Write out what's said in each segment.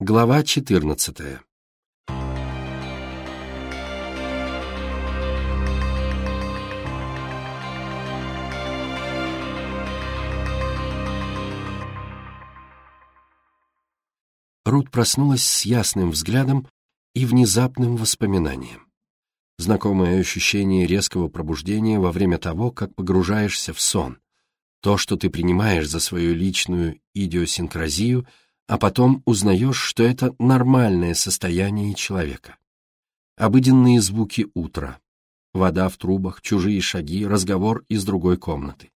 Глава 14. Рут проснулась с ясным взглядом и внезапным воспоминанием. Знакомое ощущение резкого пробуждения во время того, как погружаешься в сон. То, что ты принимаешь за свою личную идиосинкразию — а потом узнаешь, что это нормальное состояние человека. Обыденные звуки утра, вода в трубах, чужие шаги, разговор из другой комнаты.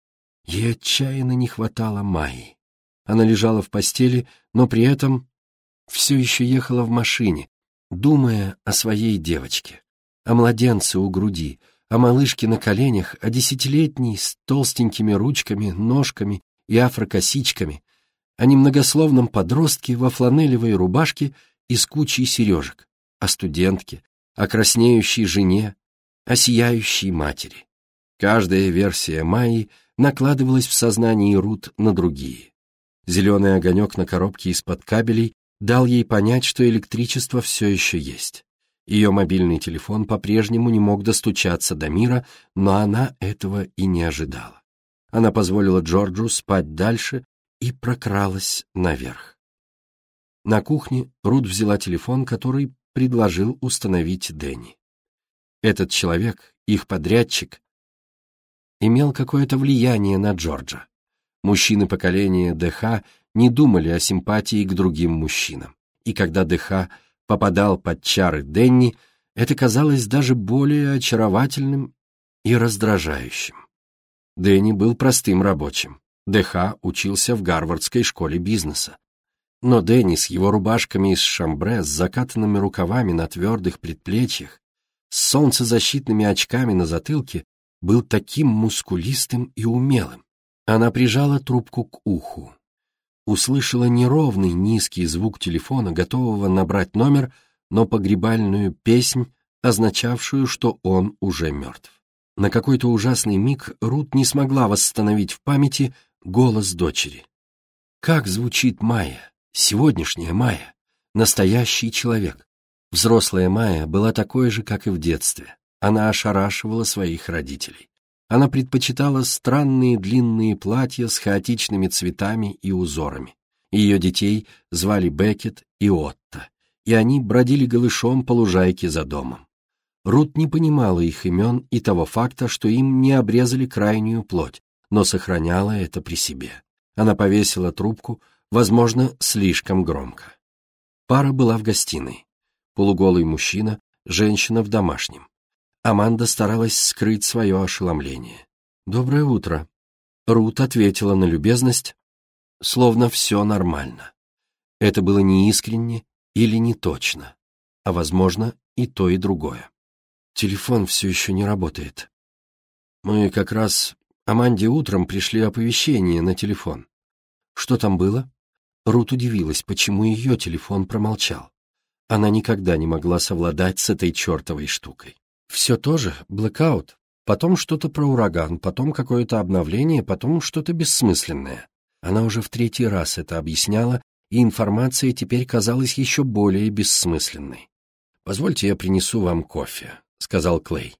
Ей отчаянно не хватало Майи. Она лежала в постели, но при этом все еще ехала в машине, думая о своей девочке, о младенце у груди, о малышке на коленях, о десятилетней с толстенькими ручками, ножками и афрокосичками, о немногословном подростке во фланелевой рубашке и с кучей сережек, о студентке, о краснеющей жене, о сияющей матери. Каждая версия Майи накладывалась в сознании Рут на другие. Зеленый огонек на коробке из-под кабелей дал ей понять, что электричество все еще есть. Ее мобильный телефон по-прежнему не мог достучаться до мира, но она этого и не ожидала. Она позволила Джорджу спать дальше, и прокралась наверх. На кухне Рут взяла телефон, который предложил установить Дэнни. Этот человек, их подрядчик, имел какое-то влияние на Джорджа. Мужчины поколения ДХ не думали о симпатии к другим мужчинам, и когда ДХ попадал под чары Дэнни, это казалось даже более очаровательным и раздражающим. Дэнни был простым рабочим. ДХ учился в Гарвардской школе бизнеса. Но Дэнни с его рубашками из шамбре, с закатанными рукавами на твердых предплечьях, с солнцезащитными очками на затылке, был таким мускулистым и умелым. Она прижала трубку к уху. Услышала неровный низкий звук телефона, готового набрать номер, но погребальную песнь, означавшую, что он уже мертв. На какой-то ужасный миг Рут не смогла восстановить в памяти голос дочери. Как звучит Майя, сегодняшняя Майя, настоящий человек. Взрослая Майя была такой же, как и в детстве. Она ошарашивала своих родителей. Она предпочитала странные длинные платья с хаотичными цветами и узорами. Ее детей звали Беккет и Отто, и они бродили голышом по лужайке за домом. Рут не понимала их имен и того факта, что им не обрезали крайнюю плоть, но сохраняла это при себе. Она повесила трубку, возможно, слишком громко. Пара была в гостиной. Полуголый мужчина, женщина в домашнем. Аманда старалась скрыть свое ошеломление. «Доброе утро». Рут ответила на любезность, словно все нормально. Это было неискренне или не точно, а, возможно, и то, и другое. Телефон все еще не работает. Мы как раз Аманде утром пришли оповещения на телефон. Что там было? Рут удивилась, почему ее телефон промолчал. Она никогда не могла совладать с этой чертовой штукой. Все тоже, блэкаут, потом что-то про ураган, потом какое-то обновление, потом что-то бессмысленное. Она уже в третий раз это объясняла, и информация теперь казалась еще более бессмысленной. «Позвольте, я принесу вам кофе», — сказал Клей.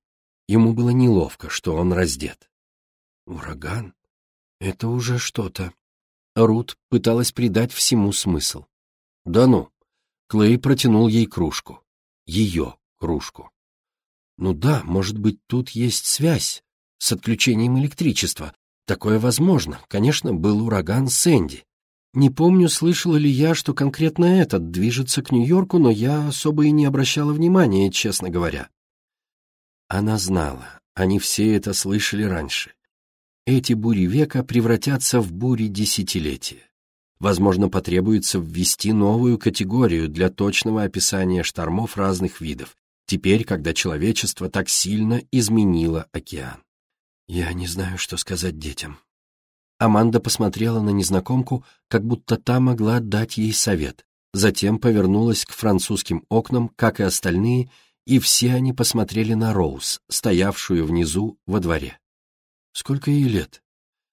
Ему было неловко, что он раздет. Ураган? Это уже что-то. Рут пыталась придать всему смысл. Да ну. Клей протянул ей кружку. Ее кружку. Ну да, может быть, тут есть связь с отключением электричества. Такое возможно. Конечно, был ураган Сэнди. Не помню, слышала ли я, что конкретно этот движется к Нью-Йорку, но я особо и не обращала внимания, честно говоря. Она знала, они все это слышали раньше эти бури века превратятся в бури десятилетия. Возможно, потребуется ввести новую категорию для точного описания штормов разных видов, теперь, когда человечество так сильно изменило океан. Я не знаю, что сказать детям. Аманда посмотрела на незнакомку, как будто та могла дать ей совет, затем повернулась к французским окнам, как и остальные, и все они посмотрели на Роуз, стоявшую внизу во дворе. Сколько ей лет?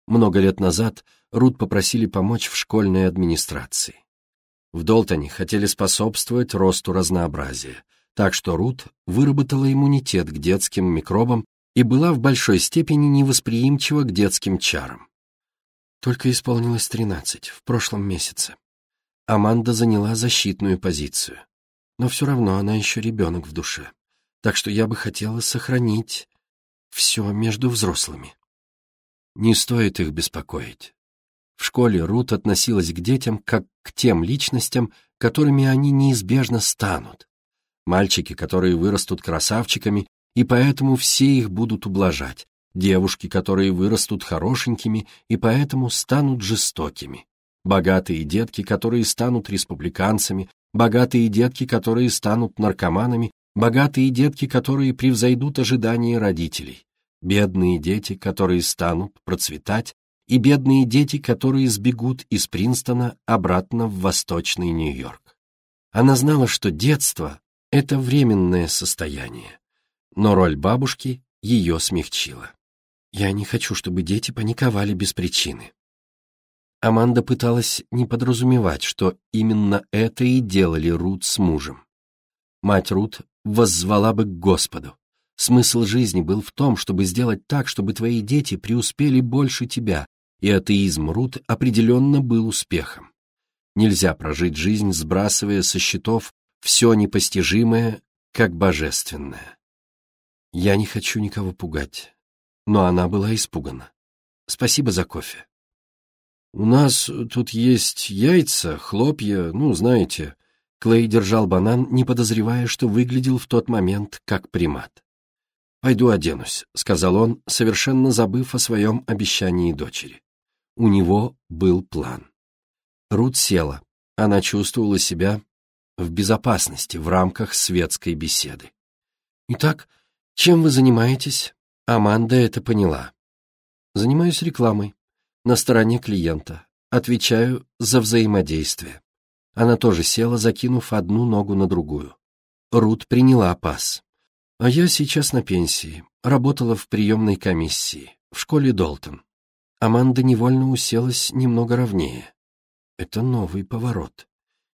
Много лет назад Рут попросили помочь в школьной администрации. В Долтоне хотели способствовать росту разнообразия, так что Рут выработала иммунитет к детским микробам и была в большой степени невосприимчива к детским чарам. Только исполнилось тринадцать, в прошлом месяце. Аманда заняла защитную позицию. Но все равно она еще ребенок в душе. Так что я бы хотела сохранить все между взрослыми. Не стоит их беспокоить. В школе Рут относилась к детям как к тем личностям, которыми они неизбежно станут. Мальчики, которые вырастут красавчиками, и поэтому все их будут ублажать. Девушки, которые вырастут хорошенькими, и поэтому станут жестокими. Богатые детки, которые станут республиканцами, богатые детки, которые станут наркоманами, богатые детки, которые превзойдут ожидания родителей, бедные дети, которые станут процветать, и бедные дети, которые сбегут из Принстона обратно в восточный Нью-Йорк. Она знала, что детство — это временное состояние, но роль бабушки ее смягчила. «Я не хочу, чтобы дети паниковали без причины». Аманда пыталась не подразумевать, что именно это и делали Рут с мужем. Мать Рут воззвала бы к Господу. Смысл жизни был в том, чтобы сделать так, чтобы твои дети преуспели больше тебя, и атеизм Рут определенно был успехом. Нельзя прожить жизнь, сбрасывая со счетов все непостижимое, как божественное. Я не хочу никого пугать, но она была испугана. Спасибо за кофе. У нас тут есть яйца, хлопья, ну, знаете. Клей держал банан, не подозревая, что выглядел в тот момент как примат. «Пойду оденусь», — сказал он, совершенно забыв о своем обещании дочери. У него был план. Рут села. Она чувствовала себя в безопасности в рамках светской беседы. «Итак, чем вы занимаетесь?» Аманда это поняла. «Занимаюсь рекламой. На стороне клиента. Отвечаю за взаимодействие». Она тоже села, закинув одну ногу на другую. Рут приняла пас. «А я сейчас на пенсии. Работала в приемной комиссии. В школе Долтон. Аманда невольно уселась немного ровнее. Это новый поворот.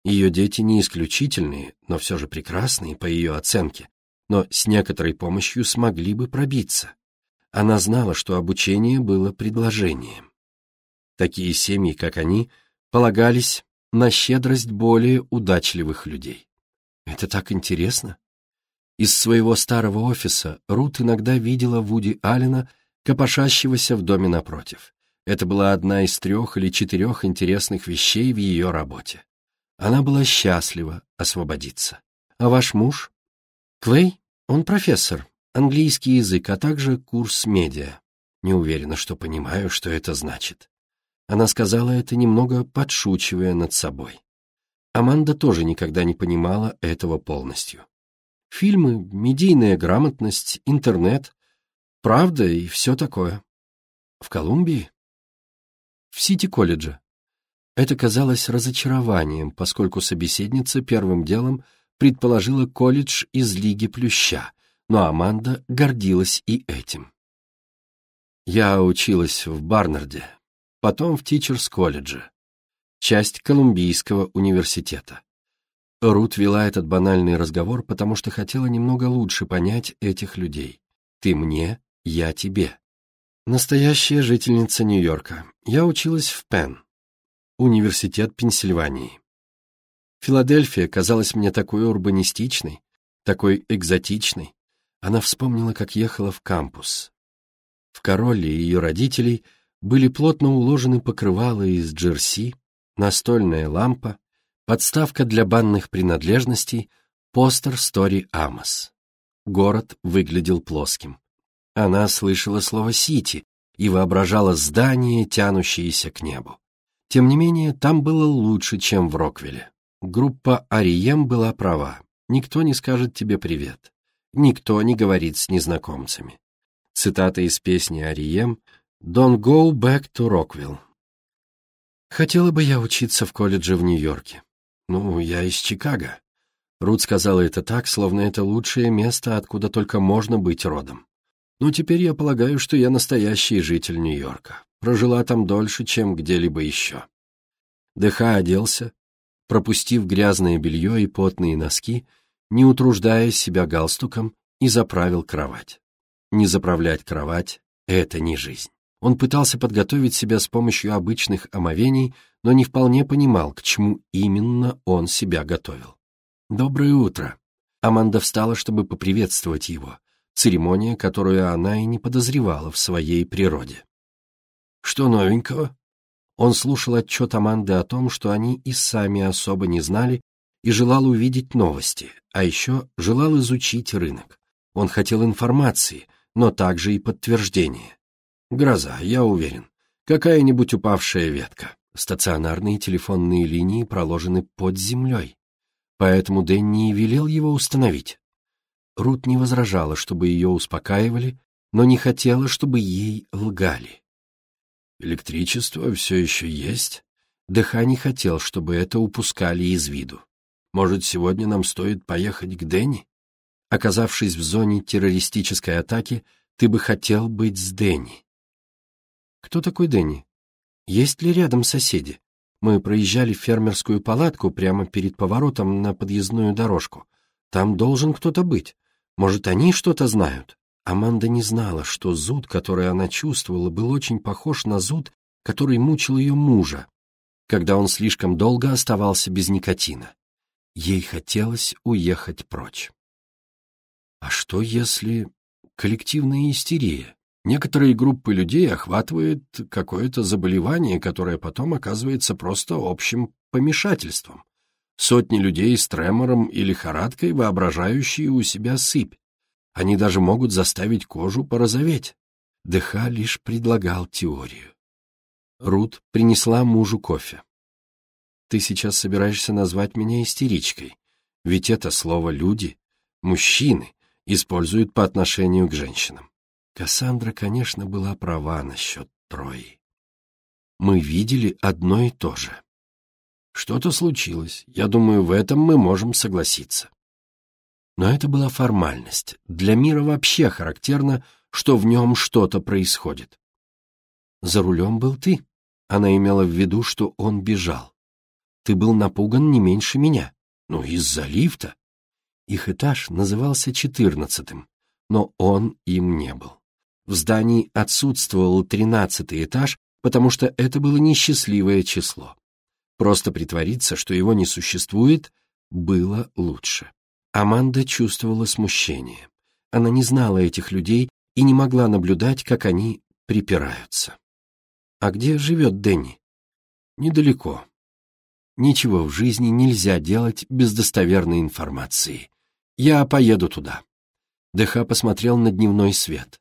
Ее дети не исключительные, но все же прекрасные, по ее оценке, но с некоторой помощью смогли бы пробиться. Она знала, что обучение было предложением. Такие семьи, как они, полагались на щедрость более удачливых людей. Это так интересно. Из своего старого офиса Рут иногда видела Вуди Аллена копошащегося в доме напротив. Это была одна из трех или четырех интересных вещей в ее работе. Она была счастлива освободиться. А ваш муж? Клей? Он профессор, английский язык, а также курс медиа. Не уверена, что понимаю, что это значит. Она сказала это немного подшучивая над собой. Аманда тоже никогда не понимала этого полностью. Фильмы, медийная грамотность, интернет Правда и все такое. В Колумбии? В Сити-колледже. Это казалось разочарованием, поскольку собеседница первым делом предположила колледж из Лиги Плюща, но Аманда гордилась и этим. Я училась в Барнарде, потом в Тичерс-колледже, часть Колумбийского университета. Рут вела этот банальный разговор, потому что хотела немного лучше понять этих людей. Ты мне, я тебе. Настоящая жительница Нью-Йорка. Я училась в Пенн, университет Пенсильвании. Филадельфия казалась мне такой урбанистичной, такой экзотичной. Она вспомнила, как ехала в кампус. В Королле ее родителей были плотно уложены покрывала из джерси, настольная лампа, подставка для банных принадлежностей, постер Стори Амос. Город выглядел плоским. Она слышала слово «сити» и воображала здание, тянущееся к небу. Тем не менее, там было лучше, чем в Роквилле. Группа «Арием» была права. Никто не скажет тебе привет. Никто не говорит с незнакомцами. Цитата из песни «Арием» «Don't go back to Rockville». Хотела бы я учиться в колледже в Нью-Йорке. Ну, я из Чикаго. Рут сказала это так, словно это лучшее место, откуда только можно быть родом. Но теперь я полагаю, что я настоящий житель Нью-Йорка. Прожила там дольше, чем где-либо еще. ДХ оделся, пропустив грязное белье и потные носки, не утруждая себя галстуком, и заправил кровать. Не заправлять кровать — это не жизнь. Он пытался подготовить себя с помощью обычных омовений, но не вполне понимал, к чему именно он себя готовил. «Доброе утро!» Аманда встала, чтобы поприветствовать его, церемония, которую она и не подозревала в своей природе. «Что новенького?» Он слушал отчет Аманды о том, что они и сами особо не знали, и желал увидеть новости, а еще желал изучить рынок. Он хотел информации, но также и подтверждения. Гроза, я уверен. Какая-нибудь упавшая ветка. Стационарные телефонные линии проложены под землей. Поэтому Дэнни и велел его установить. Рут не возражала, чтобы ее успокаивали, но не хотела, чтобы ей лгали. Электричество все еще есть. Дыха не хотел, чтобы это упускали из виду. Может, сегодня нам стоит поехать к Дэнни? Оказавшись в зоне террористической атаки, ты бы хотел быть с Дэнни. Кто такой Дэнни? Есть ли рядом соседи? Мы проезжали фермерскую палатку прямо перед поворотом на подъездную дорожку. Там должен кто-то быть. Может, они что-то знают? Аманда не знала, что зуд, который она чувствовала, был очень похож на зуд, который мучил ее мужа, когда он слишком долго оставался без никотина. Ей хотелось уехать прочь. А что если коллективная истерия? Некоторые группы людей охватывает какое-то заболевание, которое потом оказывается просто общим помешательством. Сотни людей с тремором и лихорадкой, воображающие у себя сыпь. Они даже могут заставить кожу порозоветь. ДХ лишь предлагал теорию. Рут принесла мужу кофе. «Ты сейчас собираешься назвать меня истеричкой, ведь это слово «люди», мужчины, используют по отношению к женщинам. Кассандра, конечно, была права насчет Трои. Мы видели одно и то же. Что-то случилось, я думаю, в этом мы можем согласиться. Но это была формальность. Для мира вообще характерно, что в нем что-то происходит. За рулем был ты. Она имела в виду, что он бежал. Ты был напуган не меньше меня. Ну, из-за лифта. Их этаж назывался четырнадцатым, но он им не был. В здании отсутствовал тринадцатый этаж, потому что это было несчастливое число. Просто притвориться, что его не существует, было лучше. Аманда чувствовала смущение. Она не знала этих людей и не могла наблюдать, как они припираются. «А где живет Дэнни?» «Недалеко. Ничего в жизни нельзя делать без достоверной информации. Я поеду туда». ДХ посмотрел на дневной свет.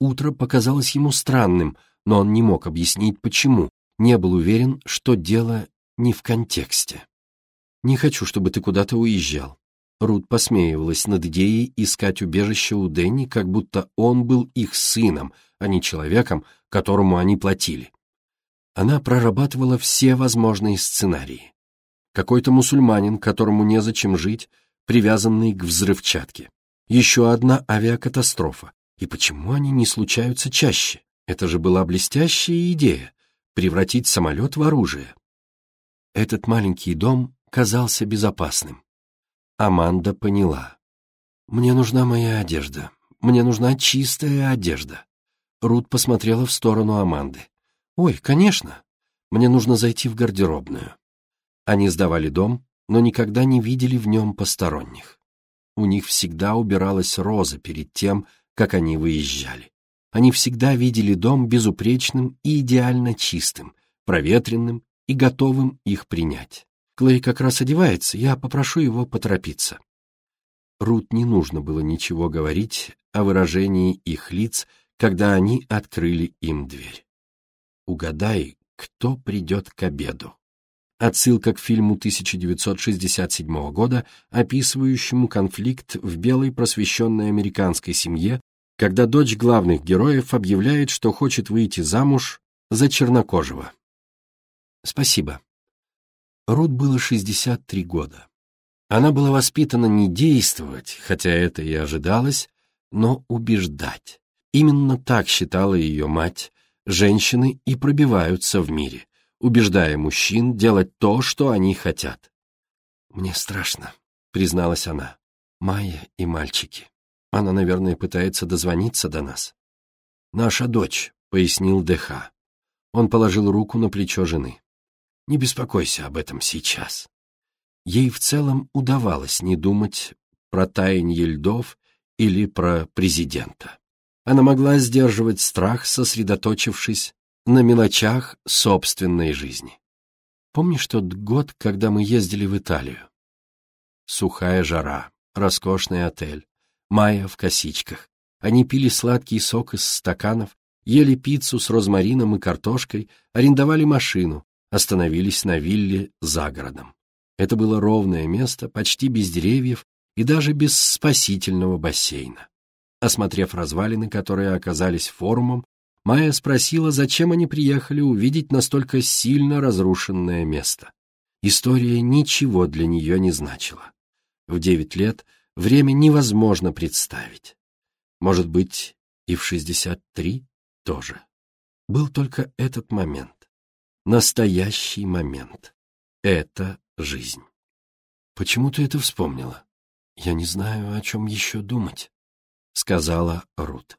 Утро показалось ему странным, но он не мог объяснить, почему, не был уверен, что дело не в контексте. «Не хочу, чтобы ты куда-то уезжал». Рут посмеивалась над идеей искать убежище у Дэнни, как будто он был их сыном, а не человеком, которому они платили. Она прорабатывала все возможные сценарии. Какой-то мусульманин, которому незачем жить, привязанный к взрывчатке. Еще одна авиакатастрофа, и почему они не случаются чаще? Это же была блестящая идея — превратить самолет в оружие. Этот маленький дом казался безопасным. Аманда поняла. «Мне нужна моя одежда. Мне нужна чистая одежда». Рут посмотрела в сторону Аманды. «Ой, конечно. Мне нужно зайти в гардеробную». Они сдавали дом, но никогда не видели в нем посторонних. У них всегда убиралась роза перед тем, как они выезжали. Они всегда видели дом безупречным и идеально чистым, проветренным и готовым их принять. Клей как раз одевается, я попрошу его поторопиться. Рут не нужно было ничего говорить о выражении их лиц, когда они открыли им дверь. Угадай, кто придет к обеду. Отсылка к фильму 1967 года, описывающему конфликт в белой просвещенной американской семье, когда дочь главных героев объявляет, что хочет выйти замуж за чернокожего. Спасибо. Рут было 63 года. Она была воспитана не действовать, хотя это и ожидалось, но убеждать. Именно так считала ее мать. Женщины и пробиваются в мире убеждая мужчин делать то, что они хотят. «Мне страшно», — призналась она. «Майя и мальчики. Она, наверное, пытается дозвониться до нас». «Наша дочь», — пояснил ДХ. Он положил руку на плечо жены. «Не беспокойся об этом сейчас». Ей в целом удавалось не думать про таяние льдов или про президента. Она могла сдерживать страх, сосредоточившись на мелочах собственной жизни. Помнишь тот год, когда мы ездили в Италию? Сухая жара, роскошный отель, Майя в косичках. Они пили сладкий сок из стаканов, ели пиццу с розмарином и картошкой, арендовали машину, остановились на вилле за городом. Это было ровное место, почти без деревьев и даже без спасительного бассейна. Осмотрев развалины, которые оказались форумом, Майя спросила, зачем они приехали увидеть настолько сильно разрушенное место. История ничего для нее не значила. В девять лет время невозможно представить. Может быть, и в шестьдесят три тоже. Был только этот момент. Настоящий момент. Это жизнь. Почему ты это вспомнила? Я не знаю, о чем еще думать, — сказала Рут.